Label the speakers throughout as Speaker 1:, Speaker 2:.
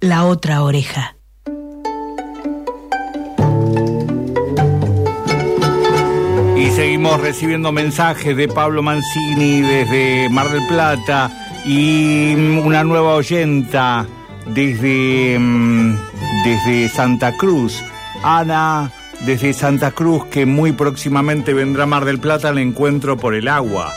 Speaker 1: la otra oreja.
Speaker 2: Y seguimos recibiendo mensajes de Pablo Mancini desde Mar del Plata y una nueva oyenta desde, mm, desde Santa Cruz. Ana desde Santa Cruz que muy próximamente vendrá Mar del Plata al encuentro por el agua.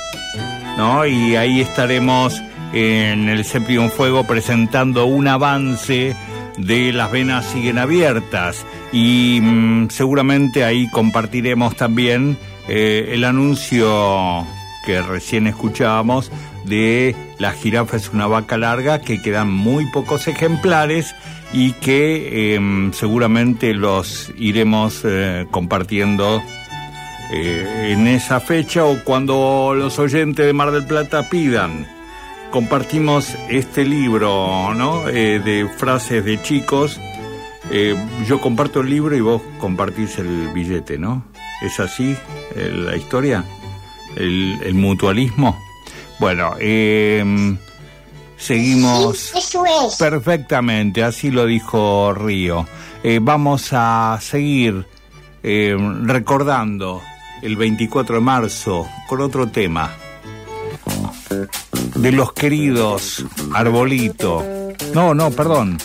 Speaker 2: ¿no? Y ahí estaremos en el Cepión Fuego presentando un avance de Las Venas Siguen Abiertas. Y mm, seguramente ahí compartiremos también eh, el anuncio que recién escuchábamos de La jirafa una vaca larga que quedan muy pocos ejemplares y que em, seguramente los iremos eh, compartiendo eh, en esa fecha o cuando los oyentes de Mar del Plata pidan compartimos este libro, ¿no? Eh, de frases de chicos. Eh, yo comparto el libro y vos compartís el billete, ¿no? ¿Es así eh, la historia? ¿El, mutualismo? Bueno, em, seguimos perfectamente, así lo dijo Río. vamos a seguir em, recordando el 24 de marzo con otro tema de los queridos Arbolito. No, no, perdón.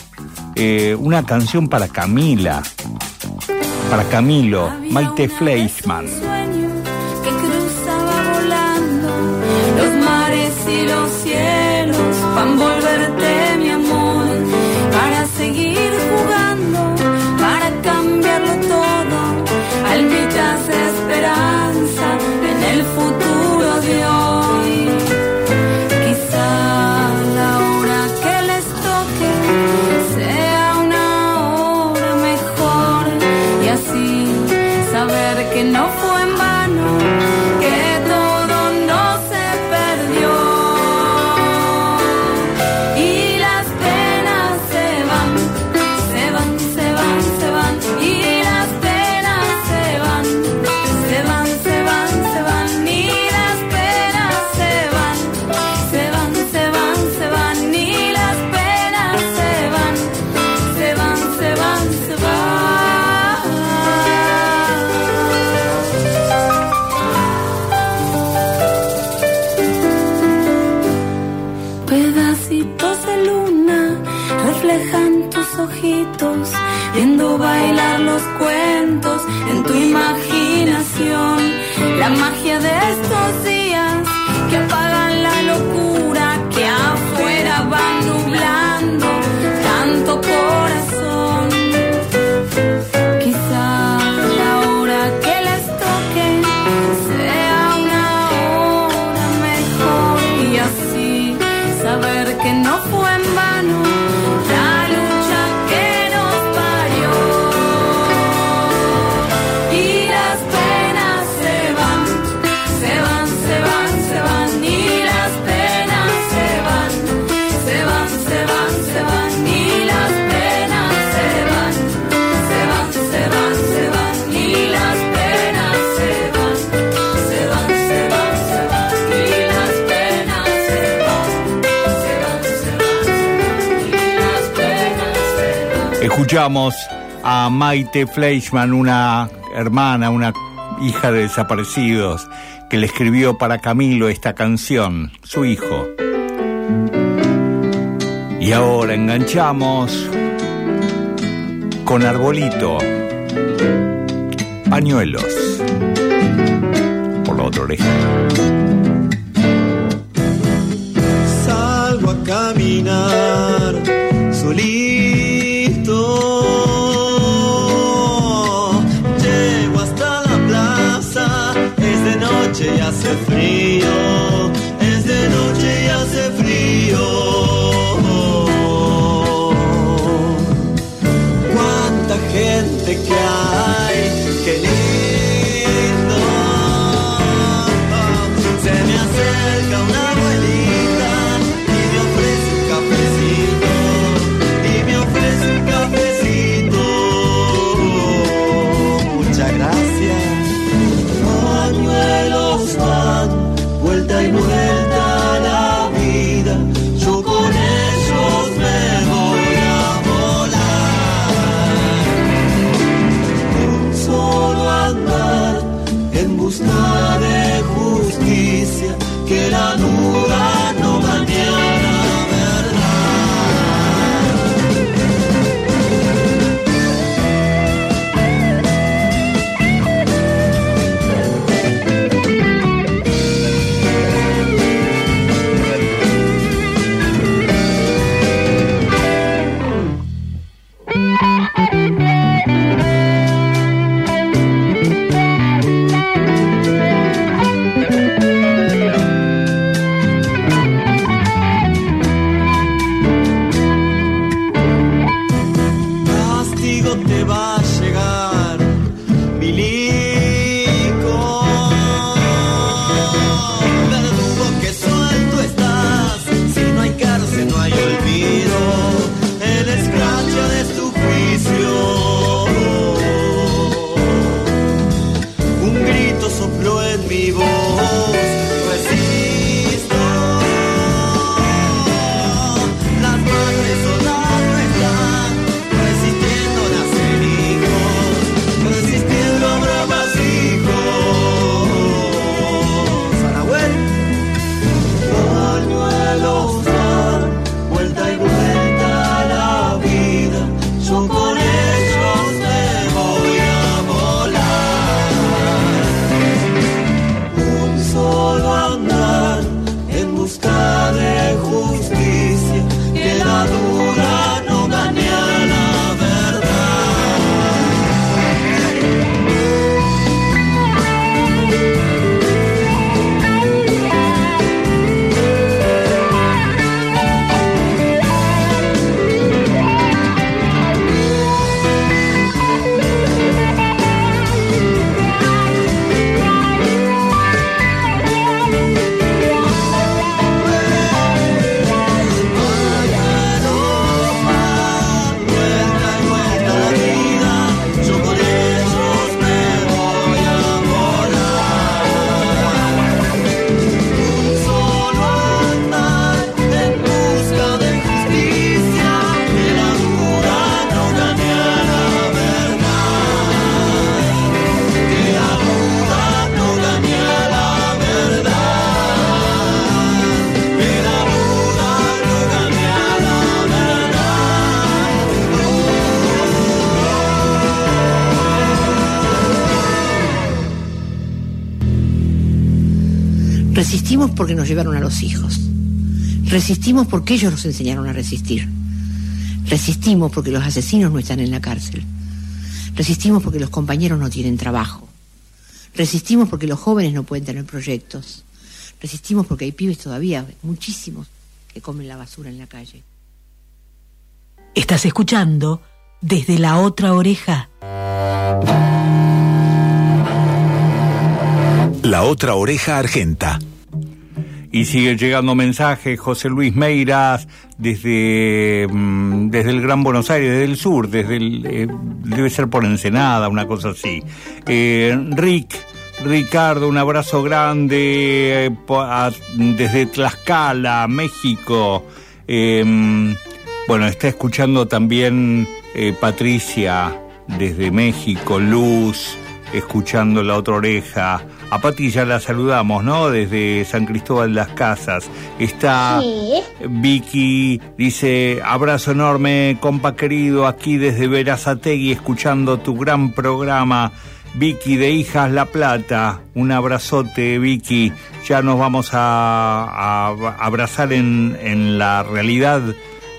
Speaker 2: Eh, una canción para Camila. Para Camilo, Maite Fleischmann. Escuchamos a Maite Fleischmann, una hermana, una hija de desaparecidos, que le escribió para Camilo esta canción, su hijo. Y ahora enganchamos con Arbolito, pañuelos, por la otra oreja.
Speaker 3: Resistimos porque nos llevaron a los hijos. Resistimos porque ellos nos enseñaron a resistir. Resistimos porque los asesinos no están en la cárcel. Resistimos porque los compañeros no tienen trabajo. Resistimos porque los jóvenes no pueden tener proyectos. Resistimos porque hay pibes todavía, muchísimos, que comen la basura en la calle.
Speaker 1: Estás escuchando desde la otra oreja.
Speaker 4: La otra oreja argenta.
Speaker 5: Y sigue llegando mensajes, José Luis Meiras, desde, mm, desde el Gran Buenos Aires, desde el sur, desde eh, debe ser por Ensenada, una cosa así. Eh, Rick, Ricardo, un abrazo grande eh, desde Tlaxcala, México. Eh, bueno, está escuchando también Patricia desde México, Luz, escuchando la otra oreja. A Pati ya la saludamos, ¿no? Desde San Cristóbal de las Casas. Está
Speaker 6: Sí.
Speaker 5: Vicky, dice, abrazo enorme, compa querido, aquí desde Verazategui, escuchando tu gran programa. Vicky de Hijas La Plata, un abrazote Vicky, ya nos vamos a, a abrazar en, en la realidad,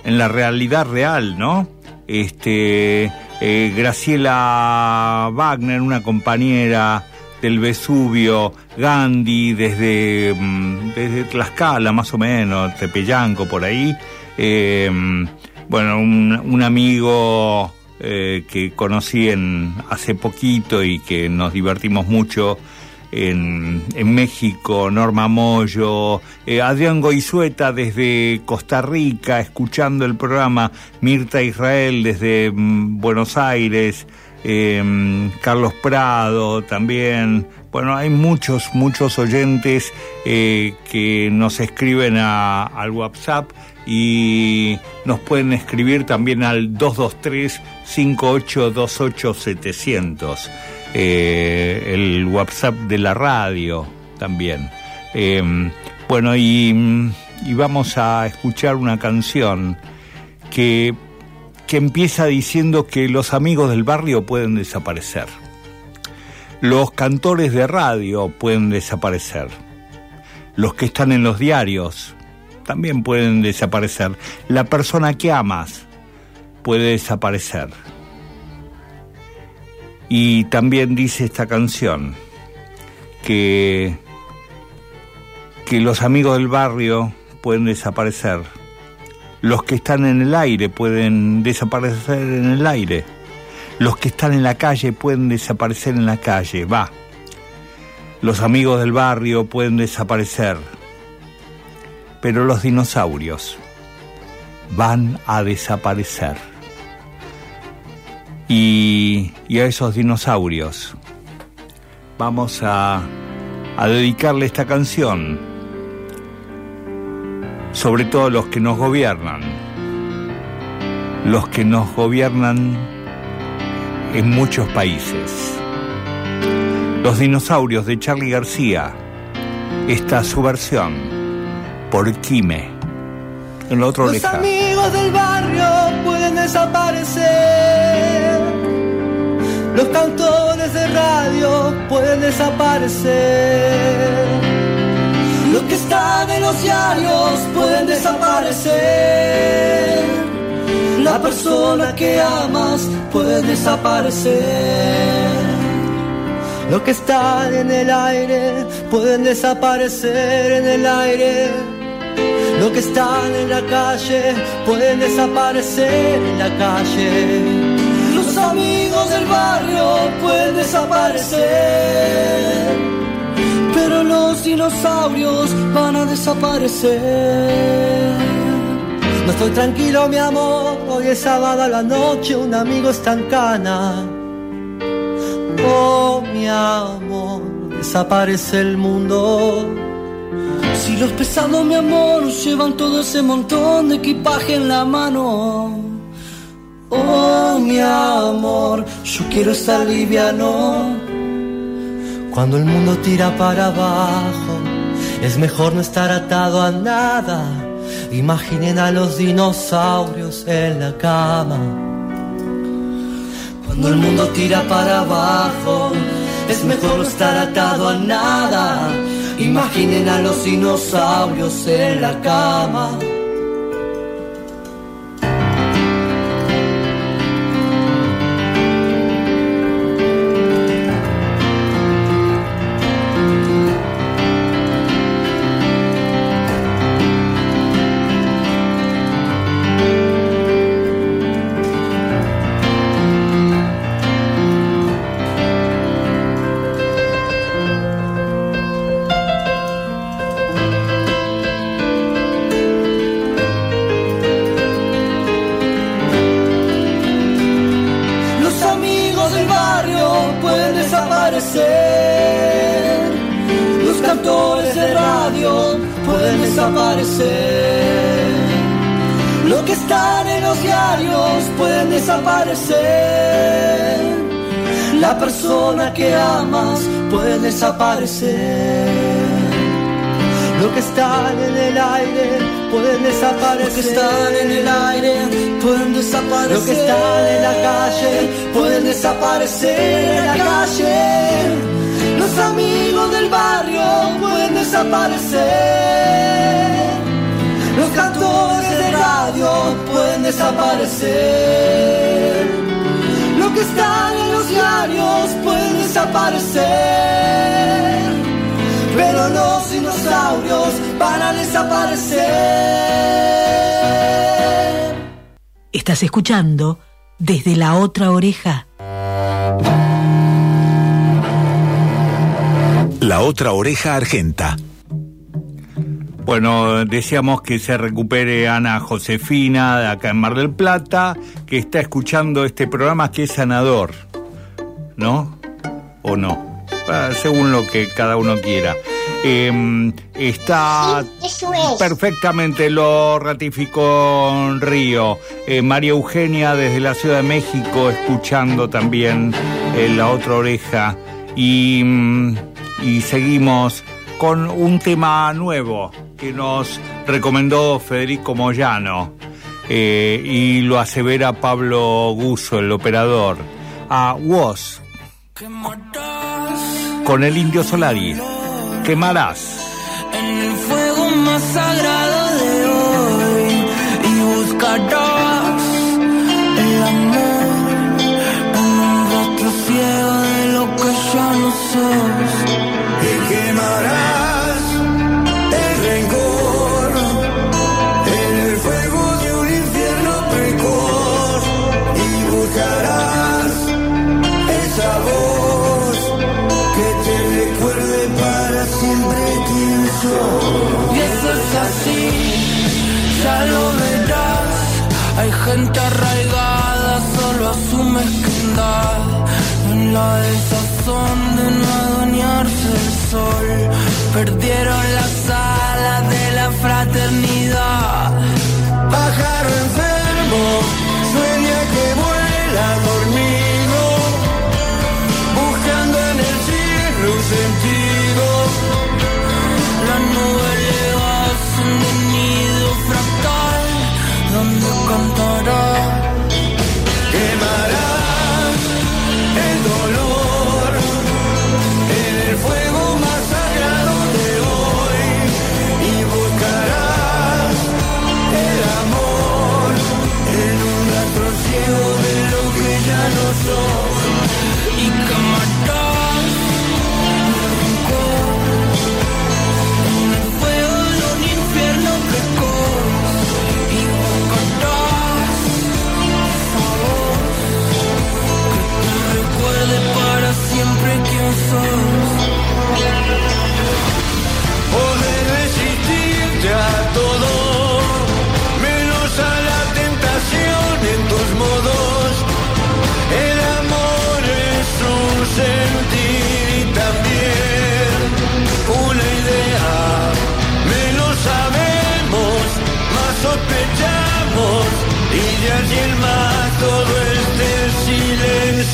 Speaker 5: en la realidad real, ¿no? Este, eh, Graciela Wagner, una compañera del Vesubio, Gandhi desde, mm, desde Tlaxcala más o menos, Tepeyanco por ahí, Eh, bueno, un, un amigo eh, que conocí en, hace poquito y que nos divertimos mucho en, México, Norma Moyo, eh, Adrián Goizueta desde Costa Rica, escuchando el programa, Mirta Israel desde mm, Buenos Aires, eh, Carlos Prado también. Bueno, hay muchos, muchos oyentes eh, que nos escriben al WhatsApp y nos pueden escribir también al 223-5828-700, eh, el WhatsApp de la radio también. Eh, bueno, y, y vamos a escuchar una canción que, que empieza diciendo que los amigos del barrio pueden desaparecer. Los cantores de radio pueden desaparecer. Los que están en los diarios también pueden desaparecer. La persona que amas puede desaparecer. Y también dice esta canción que, que los amigos del barrio pueden desaparecer. Los que están en el aire pueden desaparecer en el aire. Los que están en la calle pueden desaparecer en la calle. Va. Los amigos del barrio pueden desaparecer. Pero los dinosaurios van a desaparecer. Y, y a esos dinosaurios vamos a, a dedicarle esta canción. Sobre todo los que nos gobiernan. Los que nos gobiernan en muchos países. Los dinosaurios de Charlie García. Esta es su versión por Quime. En la otra
Speaker 7: Los
Speaker 5: oreja.
Speaker 7: amigos del barrio pueden desaparecer. Los cantores de radio pueden desaparecer. Los que están en los diarios pueden desaparecer. La persona que amas puede desaparecer. Los que están en el aire pueden desaparecer en el aire. Los que están en la calle pueden desaparecer en la calle. Los amigos del barrio pueden desaparecer. Pero los dinosaurios van a desaparecer. No estoy tranquilo, mi amor. Hoy es sábado a la noche, un amigo está en cana. Oh, mi amor, desaparece el mundo. Si los pesados, mi amor, llevan todo ese montón de equipaje en la mano. Oh, mi amor, yo quiero estar liviano. Cuando el mundo tira para abajo, es mejor no estar atado a nada. Imaginen a los dinosaurios en la cama. Cuando el mundo tira para abajo, es mejor no estar atado a nada. Imaginen a los dinosaurios en la cama. Desaparecer. Lo que están en los diarios pueden desaparecer. La persona que amas puede desaparecer. Lo que están en el aire pueden desaparecer. Lo que están en el aire pueden desaparecer. Lo que están en la calle pueden desaparecer en la calle. Los amigos del barrio pueden desaparecer. Los cantores de radio pueden desaparecer. Lo que están en los diarios pueden desaparecer. Pero los dinosaurios van a desaparecer.
Speaker 1: Estás escuchando desde la otra oreja.
Speaker 4: La otra oreja argenta.
Speaker 5: Bueno, deseamos que se recupere Ana Josefina de acá en Mar del Plata, que está escuchando este programa que es sanador, ¿no? ¿O no? Ah, según lo que cada uno quiera. Eh, está
Speaker 6: Eso es.
Speaker 5: perfectamente, lo ratificó Río. Eh, María Eugenia desde la Ciudad de México, escuchando también eh, la otra oreja. Y, mm, y seguimos con un tema nuevo que nos recomendó Federico Moyano eh, y lo asevera Pablo Guso, el operador, a Woz con el Indio Solari. Quemarás.
Speaker 8: en el fuego más sagrado de hoy y la desazón de no adueñarse del sol. Perdieron las alas de la fraternidad.
Speaker 9: Pájaro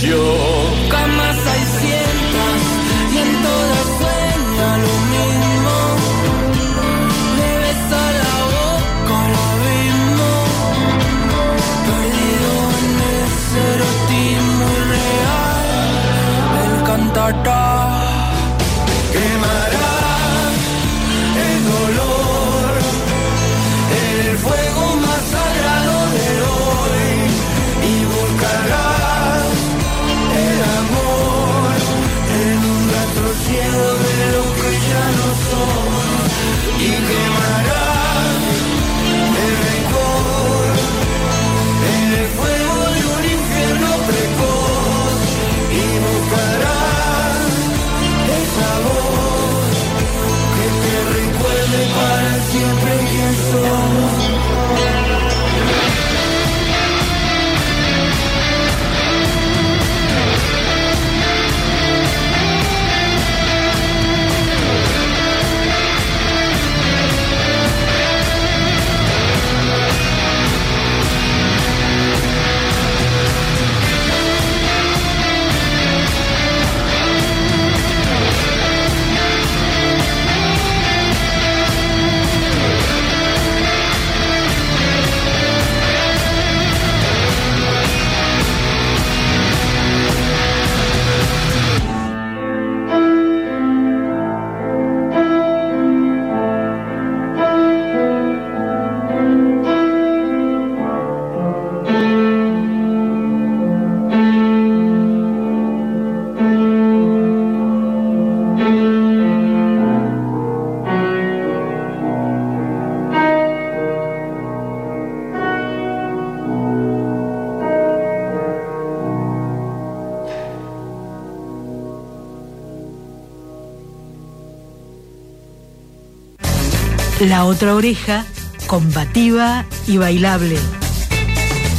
Speaker 9: silencio.
Speaker 8: Camas hay cientas y en todas sueña lo mismo. Le besa la boca al abismo, perdido en ese erotismo irreal. Él cantará
Speaker 9: till
Speaker 1: La otra oreja, combativa y bailable.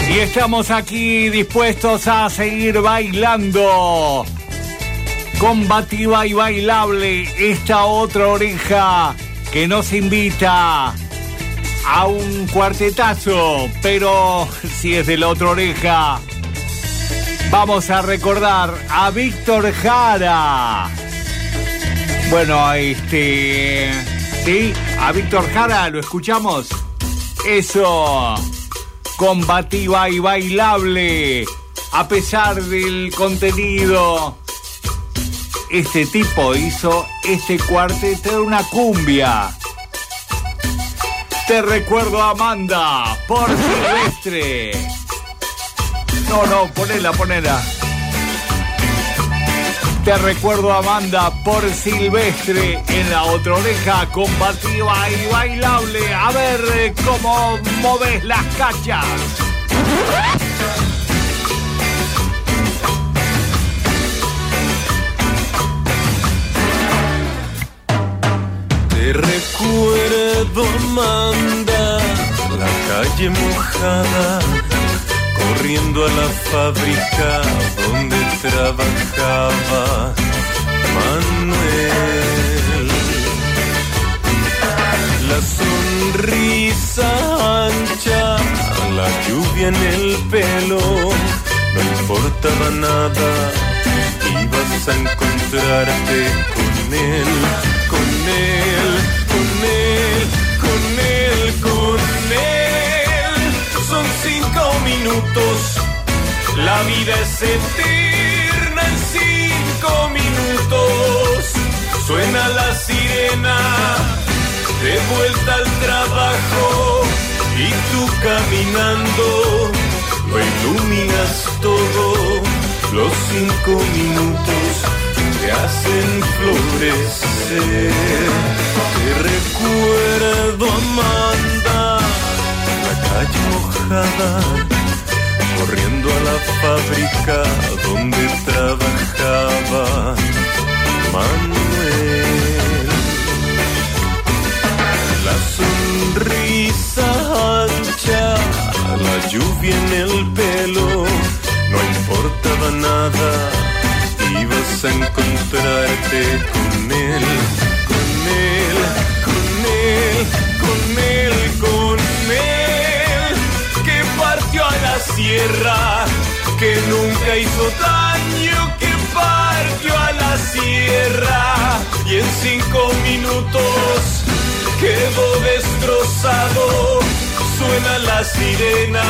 Speaker 5: Y estamos aquí dispuestos a seguir bailando. Combativa y bailable, esta otra oreja que nos invita a un cuartetazo, pero si es de la otra oreja, vamos a recordar a Víctor Jara. Bueno, este. Sí, a Víctor Jara, ¿lo escuchamos? Eso. Combativa y bailable. A pesar del contenido, este tipo hizo este cuarteto de una cumbia. Te recuerdo Amanda por Silvestre. No, no, ponela, ponela. Te recuerdo Amanda por Silvestre en la otra oreja combativa y bailable. A ver eh, cómo moves las cachas.
Speaker 9: Te recuerdo, Amanda, la calle mojada, corriendo a la fábrica donde trabajaba Manuel. La sonrisa ancha, la lluvia en el pelo, no importaba nada, ibas a encontrarte con él, con él, con él, minutos, la vida es eterna en cinco minutos. Suena la sirena, de vuelta al trabajo y tú caminando lo iluminas todo. Los cinco minutos te hacen florecer. Te recuerdo, Amanda, la calle mojada, corriendo a la fábrica donde trabajaba Manuel. La sonrisa ancha, la lluvia en el pelo, no importaba nada, ibas a encontrarte con él, con él, con él, con él, con él, la sierra, que nunca hizo daño, que partió a la sierra y en cinco minutos quedó destrozado. Suena la sirena,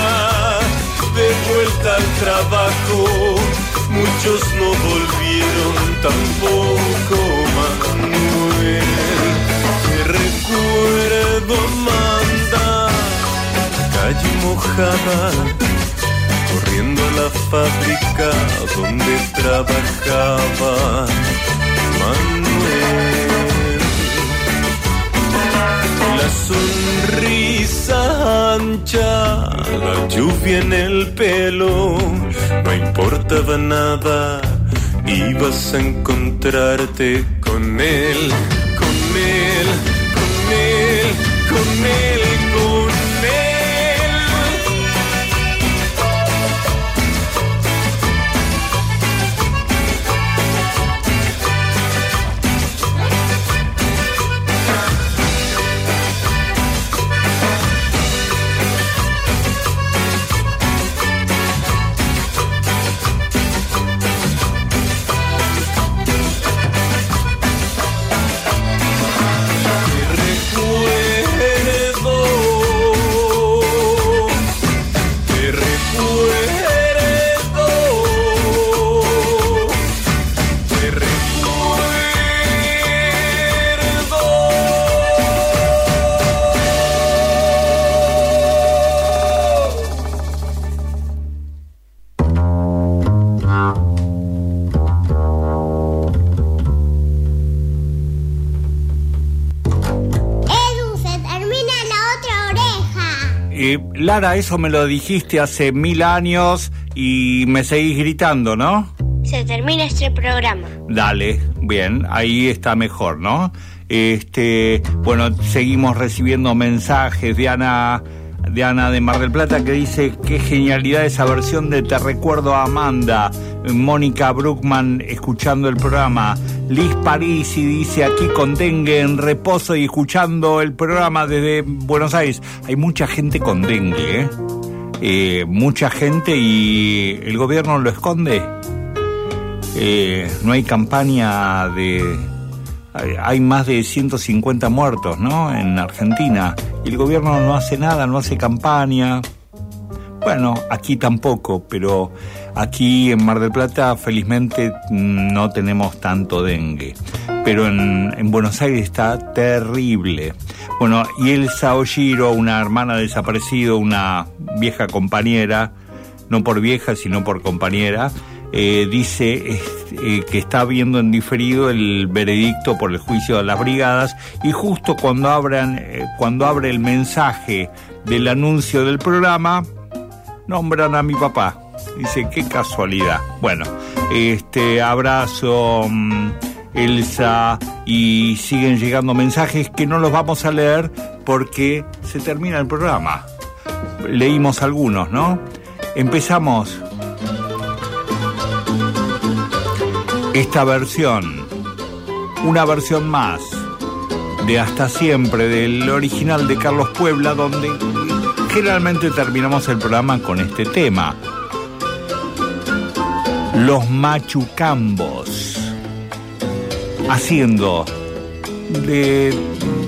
Speaker 9: de vuelta al trabajo. Muchos no volvieron, tampoco Manuel. Te recuerdo, calle mojada, corriendo a la fábrica donde trabajaba Manuel. La sonrisa ancha, la lluvia en el pelo, no importaba nada, ibas a encontrarte con él,
Speaker 5: Lara, eso me lo dijiste hace mil años y me seguís gritando, ¿no?
Speaker 6: Se termina este programa.
Speaker 5: Dale, bien, ahí está mejor, ¿no? Este, bueno, seguimos recibiendo mensajes de Ana, de Ana de Mar del Plata que dice qué genialidad esa versión de Te recuerdo a Amanda. Mónica Bruckman escuchando el programa. Liz Parisi dice aquí con dengue en reposo y escuchando el programa desde Buenos Aires. Hay mucha gente con dengue, ¿eh? Eh, mucha gente y el gobierno lo esconde. Eh, no hay campaña de... hay- más de 150 muertos, ¿no? En Argentina. Y el gobierno no hace nada, no hace campaña. Bueno, aquí tampoco, pero aquí en Mar del Plata felizmente mm, no tenemos tanto dengue. Pero en, en Buenos Aires está terrible. Bueno, y Elsa Oshiro, una hermana desaparecida, una vieja compañera, no por vieja, sino por compañera, eh, dice eh, que está viendo en diferido el veredicto por el juicio de las brigadas y justo cuando abran, eh, cuando abre el mensaje del anuncio del programa, nombran a mi papá. Dice, qué casualidad. Bueno, este abrazo, mm, Elsa, y siguen llegando mensajes que no los vamos a leer porque se termina el programa. Leímos algunos, ¿no? Empezamos esta versión, una versión más de Hasta Siempre, del original de Carlos Puebla, donde generalmente terminamos el programa con este tema. Los machucambos. Haciendo de,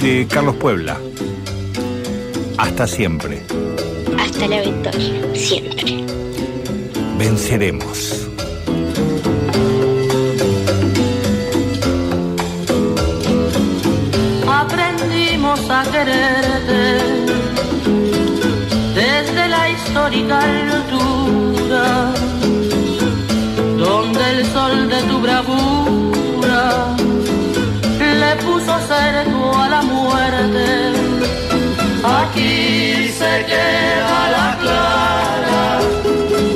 Speaker 5: de Carlos Puebla. Hasta siempre.
Speaker 6: Hasta la victoria, siempre.
Speaker 5: Venceremos.
Speaker 10: aprendimos a quererte desde la histórica altura, donde el sol de tu bravura le puso cerco a la muerte. Aquí se queda la clara,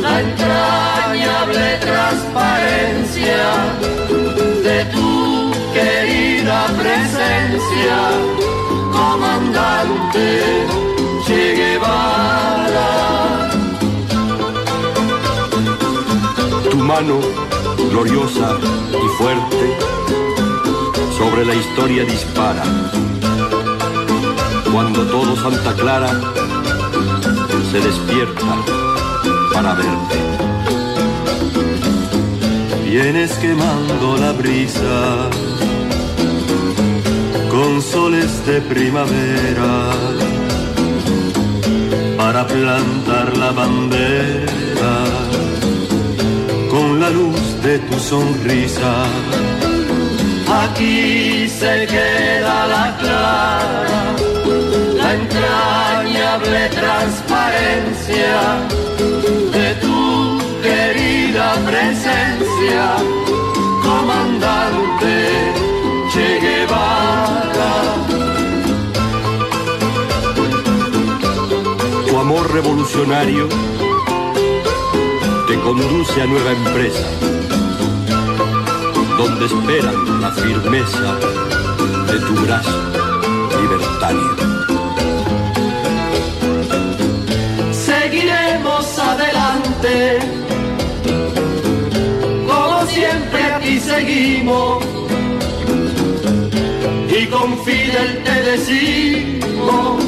Speaker 10: la entrañable transparencia de tu querida presencia, comandante
Speaker 11: mano, gloriosa y fuerte, sobre la historia dispara. Cuando todo Santa Clara se despierta para verte.
Speaker 9: Vienes quemando la brisa con soles de primavera para plantar la bandera la luz de tu sonrisa.
Speaker 10: Aquí se queda la clara, la entrañable transparencia de tu querida presencia, comandante Che Guevara.
Speaker 11: Tu amor revolucionario te conduce a nueva empresa, donde esperan la firmeza de tu brazo libertario.
Speaker 10: Seguiremos adelante, como siempre aquí seguimos, y con Fidel te decimos,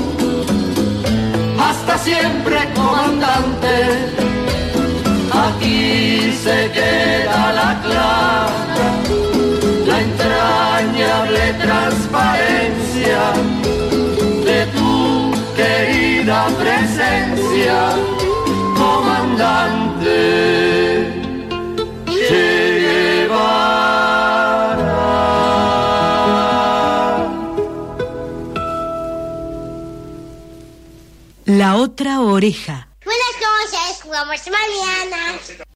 Speaker 10: hasta siempre comandante, aquí se queda la clara, la entrañable transparencia de tu querida presencia, comandante Che.
Speaker 1: La otra oreja.
Speaker 6: Wilmer Smiley Anna.